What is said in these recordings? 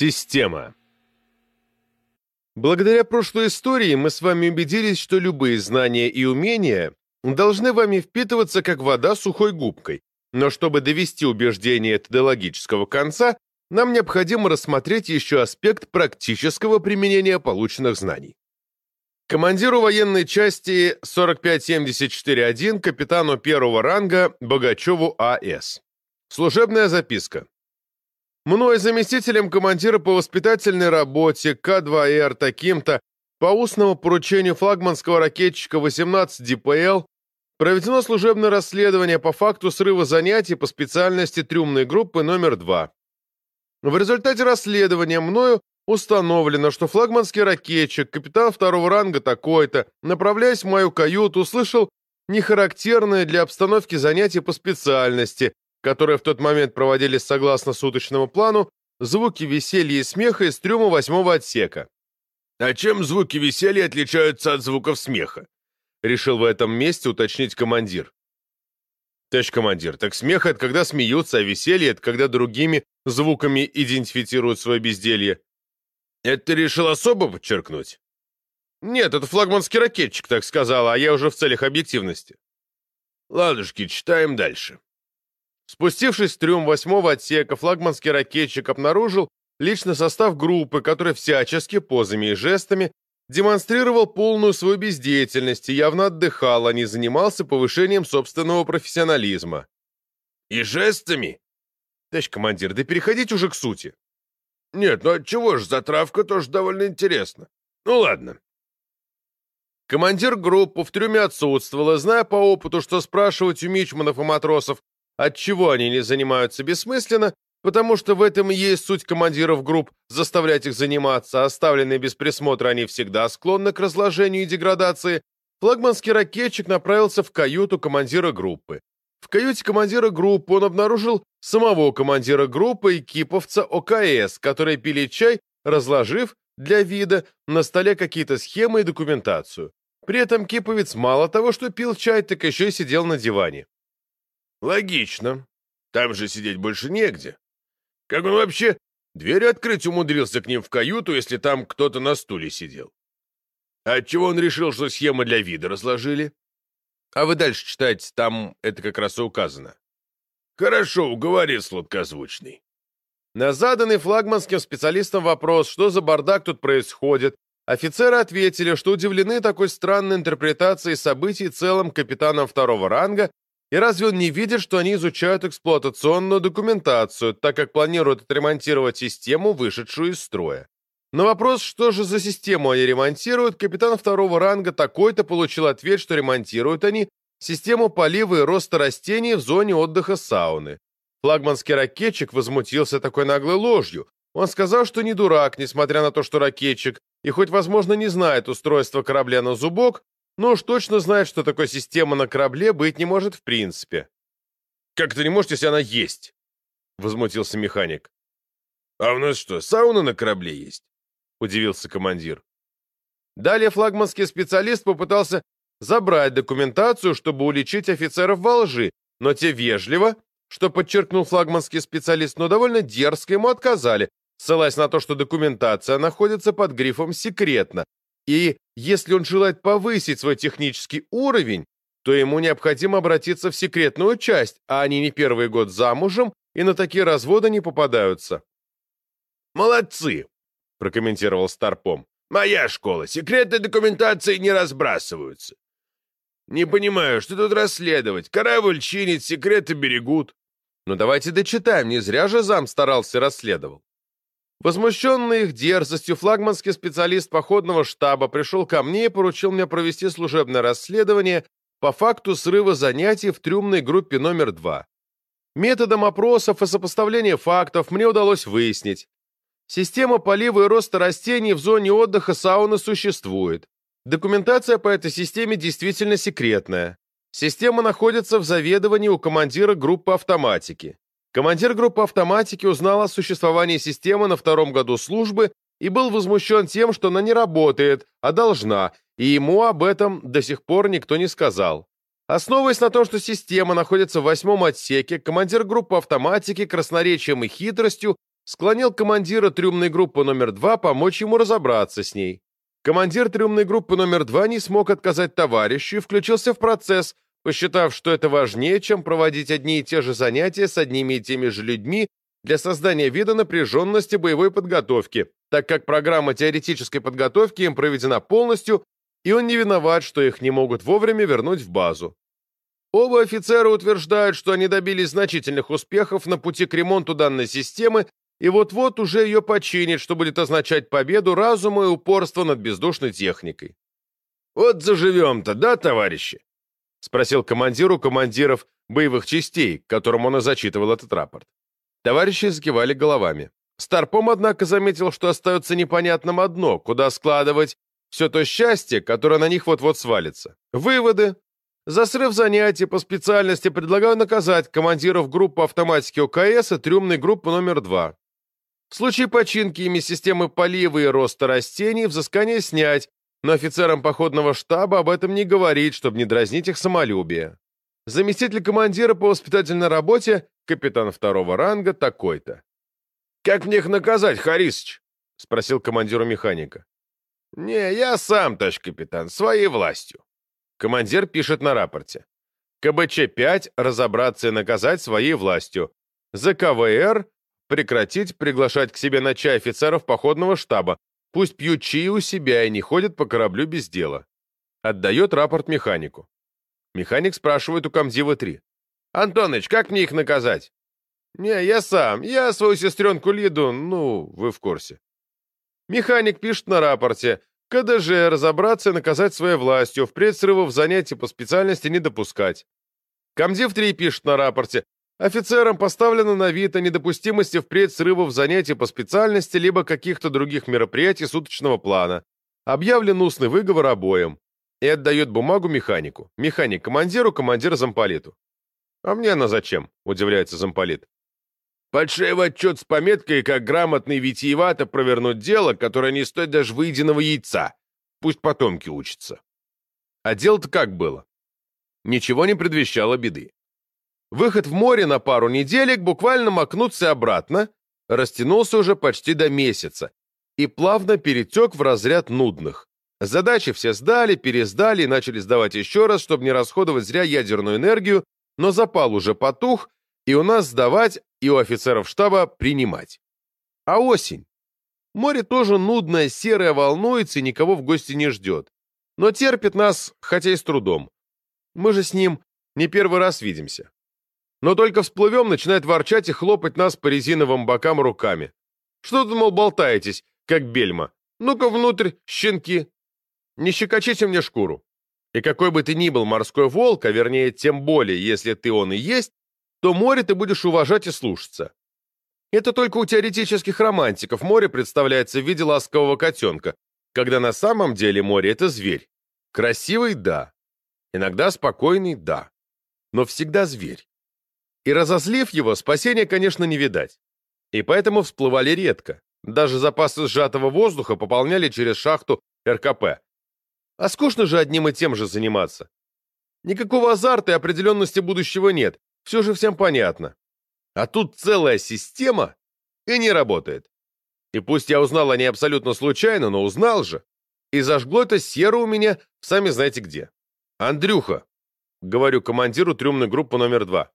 Система. Благодаря прошлой истории мы с вами убедились, что любые знания и умения должны вами впитываться как вода сухой губкой. Но чтобы довести убеждение до логического конца, нам необходимо рассмотреть еще аспект практического применения полученных знаний. Командиру военной части 45741, капитану первого ранга Богачеву А.С. Служебная записка. Мной заместителем командира по воспитательной работе К2Р таким-то по устному поручению флагманского ракетчика 18 ДПЛ проведено служебное расследование по факту срыва занятий по специальности трюмной группы номер 2. В результате расследования мною установлено, что флагманский ракетчик, капитан второго ранга такой-то, направляясь в мою каюту, услышал нехарактерное для обстановки занятия по специальности, которые в тот момент проводились согласно суточному плану, звуки веселья и смеха из трюма восьмого отсека. «А чем звуки веселья отличаются от звуков смеха?» — решил в этом месте уточнить командир. «Товарищ командир, так смех — это когда смеются, а веселье — это когда другими звуками идентифицируют свое безделье». «Это ты решил особо подчеркнуть?» «Нет, это флагманский ракетчик так сказал, а я уже в целях объективности». «Ладушки, читаем дальше». Спустившись в трюм восьмого отсека, флагманский ракетчик обнаружил личный состав группы, который всячески позами и жестами демонстрировал полную свою бездеятельность и явно отдыхал, а не занимался повышением собственного профессионализма. «И жестами?» «Товарищ командир, да переходите уже к сути». «Нет, ну отчего ж, затравка тоже довольно интересно. Ну ладно». Командир группы в трюме отсутствовал, и, зная по опыту, что спрашивать у мичманов и матросов Отчего они не занимаются бессмысленно? Потому что в этом и есть суть командиров групп заставлять их заниматься, оставленные без присмотра они всегда склонны к разложению и деградации. Флагманский ракетчик направился в каюту командира группы. В каюте командира группы он обнаружил самого командира группы и киповца ОКС, которые пили чай, разложив для вида на столе какие-то схемы и документацию. При этом киповец мало того, что пил чай, так еще и сидел на диване. Логично. Там же сидеть больше негде. Как он вообще дверь открыть умудрился к ним в каюту, если там кто-то на стуле сидел? Отчего он решил, что схема для вида разложили? А вы дальше читайте, там это как раз и указано. Хорошо, уговори, сладкозвучный. На заданный флагманским специалистам вопрос, что за бардак тут происходит, офицеры ответили, что удивлены такой странной интерпретацией событий целым капитаном второго ранга и разве он не видит, что они изучают эксплуатационную документацию, так как планируют отремонтировать систему, вышедшую из строя? На вопрос, что же за систему они ремонтируют, капитан второго ранга такой-то получил ответ, что ремонтируют они систему полива и роста растений в зоне отдыха сауны. Флагманский ракетчик возмутился такой наглой ложью. Он сказал, что не дурак, несмотря на то, что ракетчик, и хоть, возможно, не знает устройства корабля на зубок, но уж точно знает, что такой система на корабле быть не может в принципе. «Как это не может, если она есть?» — возмутился механик. «А у нас что, сауна на корабле есть?» — удивился командир. Далее флагманский специалист попытался забрать документацию, чтобы уличить офицеров во лжи, но те вежливо, что подчеркнул флагманский специалист, но довольно дерзко ему отказали, ссылаясь на то, что документация находится под грифом «секретно», и если он желает повысить свой технический уровень, то ему необходимо обратиться в секретную часть, а они не первый год замужем и на такие разводы не попадаются. «Молодцы!» — прокомментировал Старпом. «Моя школа. Секретной документации не разбрасываются. Не понимаю, что тут расследовать. Корабль чинит, секреты берегут». «Ну давайте дочитаем, не зря же зам старался расследовал. Возмущенный их дерзостью, флагманский специалист походного штаба пришел ко мне и поручил мне провести служебное расследование по факту срыва занятий в трюмной группе номер 2. Методом опросов и сопоставления фактов мне удалось выяснить. Система полива и роста растений в зоне отдыха сауны существует. Документация по этой системе действительно секретная. Система находится в заведовании у командира группы автоматики. Командир группы автоматики узнал о существовании системы на втором году службы и был возмущен тем, что она не работает, а должна, и ему об этом до сих пор никто не сказал. Основываясь на том, что система находится в восьмом отсеке, командир группы автоматики красноречием и хитростью склонил командира трюмной группы номер два помочь ему разобраться с ней. Командир трюмной группы номер два не смог отказать товарищу и включился в процесс, посчитав, что это важнее, чем проводить одни и те же занятия с одними и теми же людьми для создания вида напряженности боевой подготовки, так как программа теоретической подготовки им проведена полностью, и он не виноват, что их не могут вовремя вернуть в базу. Оба офицера утверждают, что они добились значительных успехов на пути к ремонту данной системы и вот-вот уже ее починят, что будет означать победу разума и упорства над бездушной техникой. «Вот заживем-то, да, товарищи?» — спросил командиру командиров боевых частей, которым он и зачитывал этот рапорт. Товарищи закивали головами. Старпом, однако, заметил, что остается непонятным одно, куда складывать все то счастье, которое на них вот-вот свалится. Выводы. За срыв занятий по специальности предлагаю наказать командиров группы автоматики ОКС и трюмной группы номер 2. В случае починки ими системы полива и роста растений взыскание снять, но офицерам походного штаба об этом не говорить, чтобы не дразнить их самолюбие. Заместитель командира по воспитательной работе, капитан второго ранга, такой-то. «Как мне их наказать, Харисыч?» — спросил командиру механика. «Не, я сам, товарищ капитан, своей властью». Командир пишет на рапорте. КБЧ-5 разобраться и наказать своей властью. За КВР прекратить приглашать к себе на чай офицеров походного штаба. Пусть пьют чаи у себя и не ходят по кораблю без дела. Отдает рапорт механику. Механик спрашивает у комдива-3. «Антоныч, как мне их наказать?» «Не, я сам. Я свою сестренку Лиду, ну, вы в курсе». Механик пишет на рапорте. КДЖ разобраться и наказать своей властью, впредь срывов занятий по специальности не допускать. Комдив-3 пишет на рапорте. Офицерам поставлено на вид о недопустимости впредь срывов занятий по специальности либо каких-то других мероприятий суточного плана. Объявлен устный выговор обоим. И отдает бумагу механику. Механик командиру, командир замполиту. «А мне она зачем?» – удивляется замполит. «Подшивать отчет с пометкой, как грамотно и витиевато провернуть дело, которое не стоит даже выеденного яйца. Пусть потомки учатся». А дело-то как было? Ничего не предвещало беды. Выход в море на пару неделек, буквально макнуться обратно, растянулся уже почти до месяца и плавно перетек в разряд нудных. Задачи все сдали, пересдали и начали сдавать еще раз, чтобы не расходовать зря ядерную энергию, но запал уже потух, и у нас сдавать, и у офицеров штаба принимать. А осень? Море тоже нудное, серое, волнуется и никого в гости не ждет. Но терпит нас, хотя и с трудом. Мы же с ним не первый раз видимся. Но только всплывем, начинает ворчать и хлопать нас по резиновым бокам руками. Что тут, мол, болтаетесь, как бельма? Ну-ка внутрь, щенки. Не щекочите мне шкуру. И какой бы ты ни был морской волк, а вернее, тем более, если ты он и есть, то море ты будешь уважать и слушаться. Это только у теоретических романтиков море представляется в виде ласкового котенка, когда на самом деле море — это зверь. Красивый — да. Иногда спокойный — да. Но всегда зверь. И разозлив его, спасения, конечно, не видать. И поэтому всплывали редко. Даже запасы сжатого воздуха пополняли через шахту РКП. А скучно же одним и тем же заниматься. Никакого азарта и определенности будущего нет. Все же всем понятно. А тут целая система и не работает. И пусть я узнал о ней абсолютно случайно, но узнал же. И зажгло это серо у меня, сами знаете где. Андрюха, говорю командиру трюмной группы номер два.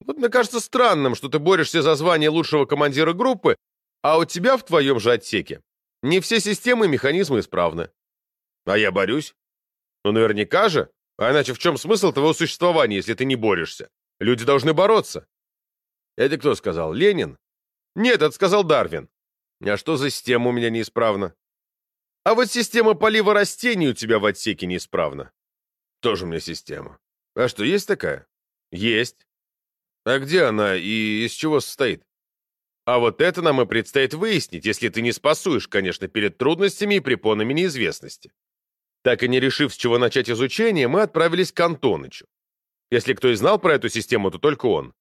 Вот мне кажется странным, что ты борешься за звание лучшего командира группы, а у тебя в твоем же отсеке не все системы и механизмы исправны. А я борюсь. Ну, наверняка же. А иначе в чем смысл твоего существования, если ты не борешься? Люди должны бороться. Это кто сказал? Ленин? Нет, это сказал Дарвин. А что за система у меня неисправна? А вот система полива растений у тебя в отсеке неисправна. Тоже мне система. А что, есть такая? Есть. А где она и из чего состоит? А вот это нам и предстоит выяснить, если ты не спасуешь, конечно, перед трудностями и препонами неизвестности. Так и не решив, с чего начать изучение, мы отправились к Антонычу. Если кто и знал про эту систему, то только он.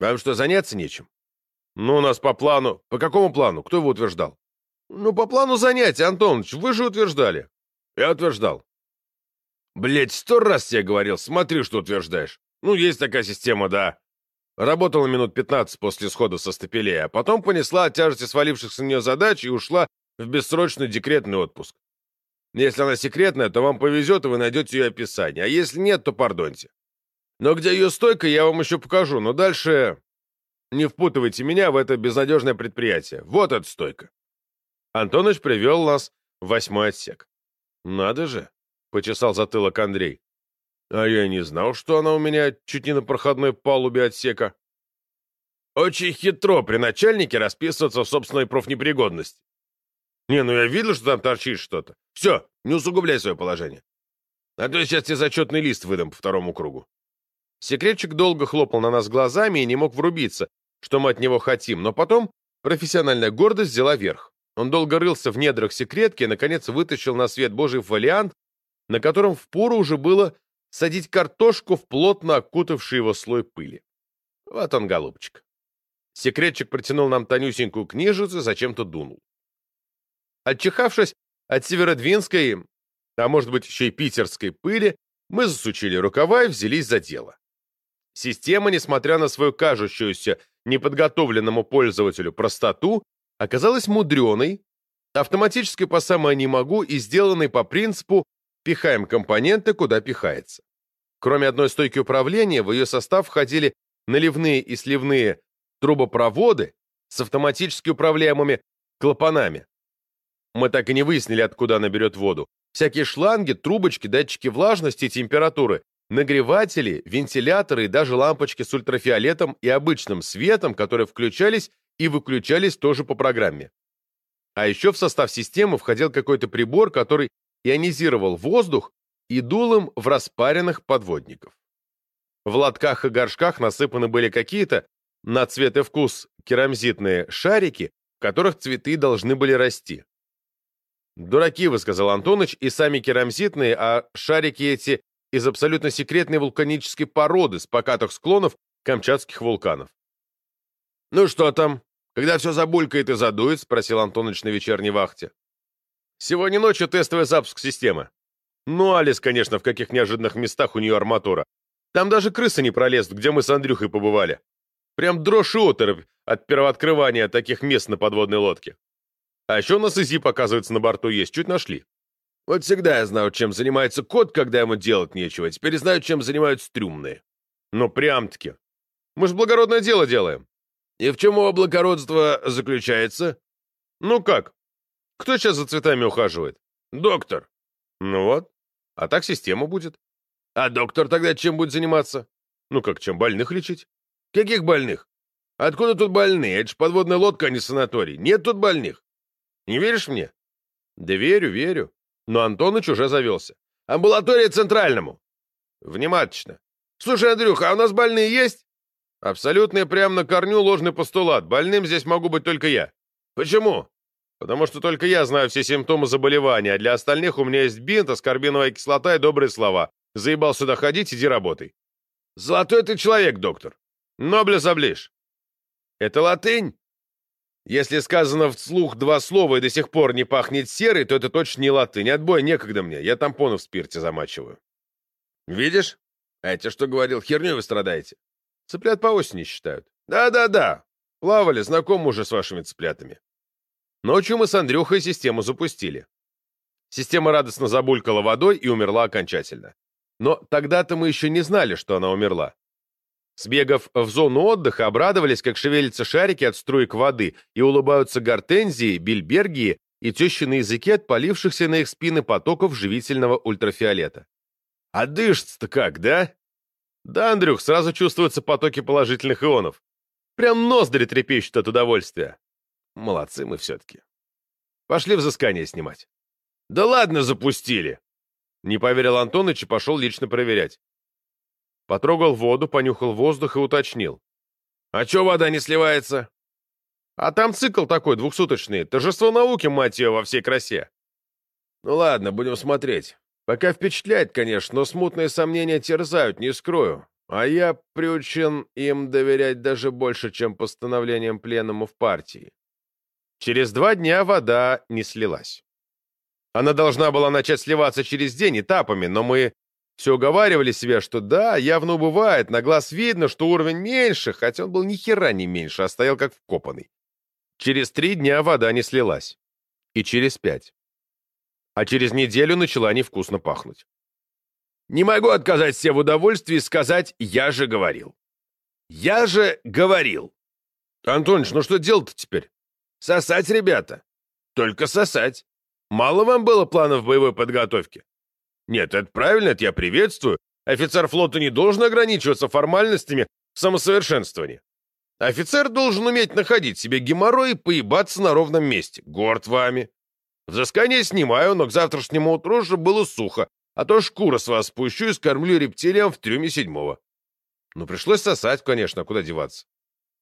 Вам что, заняться нечем? Ну, у нас по плану... По какому плану? Кто его утверждал? Ну, по плану занятий, Антоныч, вы же утверждали. Я утверждал. Блять, сто раз тебе говорил, смотри, что утверждаешь. Ну, есть такая система, да. Работала минут 15 после схода со стапелей, а потом понесла от тяжести свалившихся на нее задач и ушла в бессрочный декретный отпуск. Если она секретная, то вам повезет, и вы найдете ее описание, а если нет, то пардоньте. Но где ее стойка, я вам еще покажу, но дальше не впутывайте меня в это безнадежное предприятие. Вот эта стойка. Антоныч привел нас в восьмой отсек. Надо же, — почесал затылок Андрей. А я не знал, что она у меня чуть не на проходной палубе отсека. Очень хитро при начальнике расписываться в собственной профнепригодности. Не, ну я видел, что там торчит что-то. Все, не усугубляй свое положение. А то сейчас тебе зачетный лист выдам по второму кругу. Секретчик долго хлопал на нас глазами и не мог врубиться, что мы от него хотим, но потом профессиональная гордость взяла верх. Он долго рылся в недрах секретки и, наконец, вытащил на свет Божий фолиант, на котором впору уже было садить картошку в плотно окутавший его слой пыли. Вот он, голубчик. Секретчик протянул нам тонюсенькую книжицу зачем-то дунул. Отчихавшись от северодвинской, а может быть еще и питерской пыли, мы засучили рукава и взялись за дело. Система, несмотря на свою кажущуюся неподготовленному пользователю простоту, оказалась мудреной, автоматической по самое не могу и сделанной по принципу «пихаем компоненты, куда пихается». Кроме одной стойки управления, в ее состав входили наливные и сливные трубопроводы с автоматически управляемыми клапанами. Мы так и не выяснили, откуда она берет воду. Всякие шланги, трубочки, датчики влажности и температуры, нагреватели, вентиляторы и даже лампочки с ультрафиолетом и обычным светом, которые включались и выключались тоже по программе. А еще в состав системы входил какой-то прибор, который ионизировал воздух и дул им в распаренных подводников. В лотках и горшках насыпаны были какие-то, на цвет и вкус, керамзитные шарики, в которых цветы должны были расти. «Дураки вы», — сказал Антоныч, — «и сами керамзитные, а шарики эти из абсолютно секретной вулканической породы с покатых склонов камчатских вулканов». «Ну что там? Когда все забулькает и задует?» — спросил Антоныч на вечерней вахте. «Сегодня ночью тестовый запуск системы. Ну, Алис, конечно, в каких неожиданных местах у нее арматура. Там даже крысы не пролезут, где мы с Андрюхой побывали. Прям дрожь и оторопь от первооткрывания таких мест на подводной лодке. А еще у нас ИЗИ, показывается, на борту есть, чуть нашли. Вот всегда я знаю, чем занимается кот, когда ему делать нечего. Теперь знаю, чем занимаются трюмные. Ну, прям-таки. Мы же благородное дело делаем. И в чем его благородство заключается? Ну как? Кто сейчас за цветами ухаживает? Доктор. Ну вот. А так система будет. А доктор тогда чем будет заниматься? Ну как, чем больных лечить? Каких больных? Откуда тут больные? Это ж подводная лодка, а не санаторий. Нет тут больных. Не веришь мне? Да верю, верю. Но Антоныч уже завелся. Амбулатория центральному. Внимательно. Слушай, Андрюха, а у нас больные есть? Абсолютно прямо на корню ложный постулат. Больным здесь могу быть только я. Почему? Потому что только я знаю все симптомы заболевания, а для остальных у меня есть бинт, аскорбиновая кислота и добрые слова. Заебал сюда ходить, иди работай. Золотой ты человек, доктор. Ноблес оближ. Это латынь? Если сказано вслух два слова и до сих пор не пахнет серой, то это точно не латынь. Отбой некогда мне, я тампоны в спирте замачиваю. Видишь? А это что говорил, херню вы страдаете. Цыплят по осени считают. Да-да-да. Плавали, знакомы уже с вашими цыплятами. Ночью мы с Андрюхой систему запустили. Система радостно забулькала водой и умерла окончательно. Но тогда-то мы еще не знали, что она умерла. Сбегав в зону отдыха, обрадовались, как шевелятся шарики от струек воды и улыбаются гортензии, бильбергии и тещины языки от полившихся на их спины потоков живительного ультрафиолета. А дышится-то как, да? Да, Андрюх, сразу чувствуются потоки положительных ионов. Прям ноздри трепещут от удовольствия. Молодцы мы все-таки. Пошли взыскание снимать. Да ладно, запустили. Не поверил Антоныч и пошел лично проверять. Потрогал воду, понюхал воздух и уточнил. «А чё вода не сливается?» «А там цикл такой, двухсуточный. Торжество науки, мать её, во всей красе». «Ну ладно, будем смотреть. Пока впечатляет, конечно, но смутные сомнения терзают, не скрою. А я приучен им доверять даже больше, чем постановлениям пленному в партии». Через два дня вода не слилась. Она должна была начать сливаться через день этапами, но мы Все уговаривали себя, что да, явно убывает, на глаз видно, что уровень меньше, хотя он был ни хера не меньше, а стоял как вкопанный. Через три дня вода не слилась. И через пять. А через неделю начала невкусно пахнуть. Не могу отказать себе в удовольствии сказать «я же говорил». Я же говорил. Антоныч, ну что делать-то теперь? Сосать, ребята. Только сосать. Мало вам было планов боевой подготовки? Нет, это правильно, это я приветствую. Офицер флота не должен ограничиваться формальностями в самосовершенствовании. Офицер должен уметь находить себе геморрой и поебаться на ровном месте. Горд вами. Взыскание снимаю, но к завтрашнему утру же было сухо, а то шкура с вас спущу и скормлю рептилиям в трюме седьмого. Ну, пришлось сосать, конечно, куда деваться.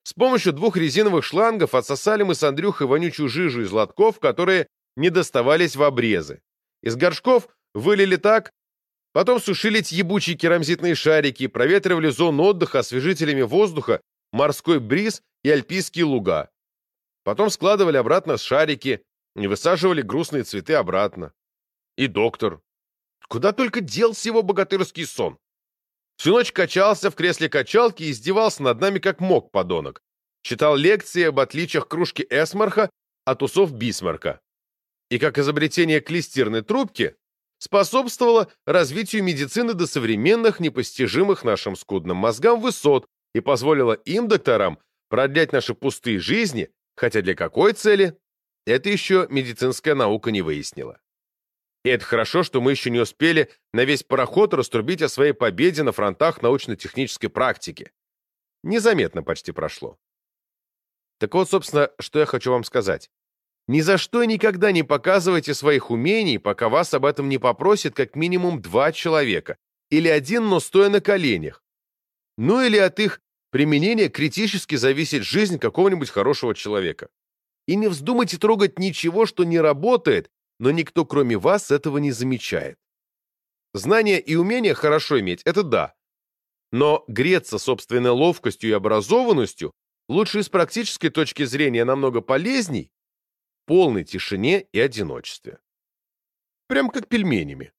С помощью двух резиновых шлангов отсосали мы с Андрюхой вонючую жижу из лотков, которые не доставались в обрезы. Из горшков вылили так, потом сушили эти ебучие керамзитные шарики, проветривали зону отдыха освежителями воздуха, морской бриз и альпийские луга. Потом складывали обратно шарики и высаживали грустные цветы обратно. И доктор. Куда только делся его богатырский сон. Всю ночь качался в кресле качалки и издевался над нами как мог, подонок. Читал лекции об отличиях кружки Эсмарха от усов Бисмарка. И как изобретение клистирной трубки способствовало развитию медицины до современных, непостижимых нашим скудным мозгам высот и позволило им, докторам, продлять наши пустые жизни, хотя для какой цели, это еще медицинская наука не выяснила. И это хорошо, что мы еще не успели на весь пароход раструбить о своей победе на фронтах научно-технической практики. Незаметно почти прошло. Так вот, собственно, что я хочу вам сказать. Ни за что и никогда не показывайте своих умений, пока вас об этом не попросит как минимум два человека, или один, но стоя на коленях. Ну или от их применения критически зависит жизнь какого-нибудь хорошего человека. И не вздумайте трогать ничего, что не работает, но никто, кроме вас, этого не замечает. Знания и умения хорошо иметь – это да. Но греться собственной ловкостью и образованностью лучше с практической точки зрения намного полезней, полной тишине и одиночестве. Прям как пельменями.